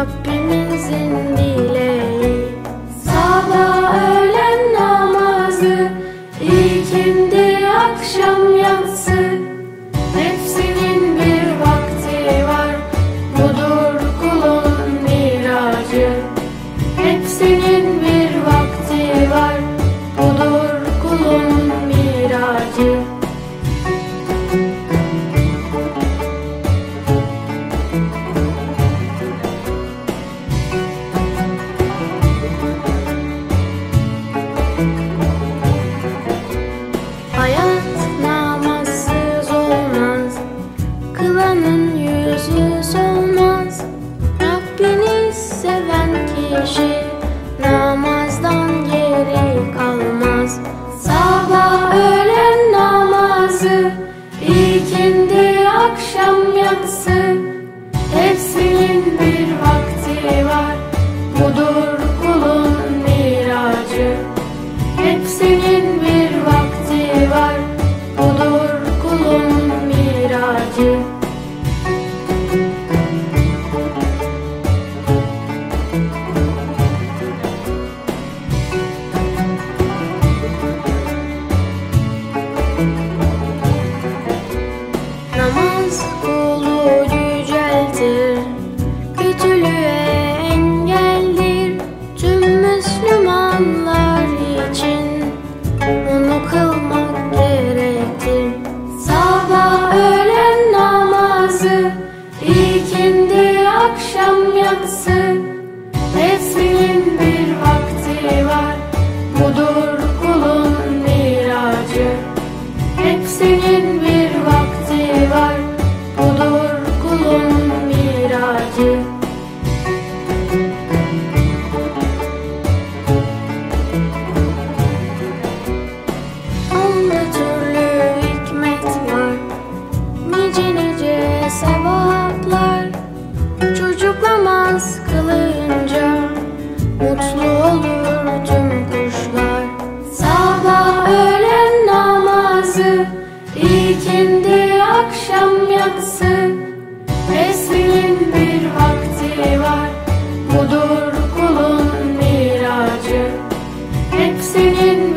Rabbimizin dileği Sağda öğlen namazı İkindi akşam yansın sözsüz olmaz. Rabbini seven kişi namazdan geri kalmaz. Sabah öğlen namazı ikindi akşam yatsı. Hepsinin bir vakti var. Budur kulun namaz mutlu olur kuşlar. Sabah öğlen namazı ilkinde akşam yatsı Resminin bir vakti var budur kulun miracı. Hep senin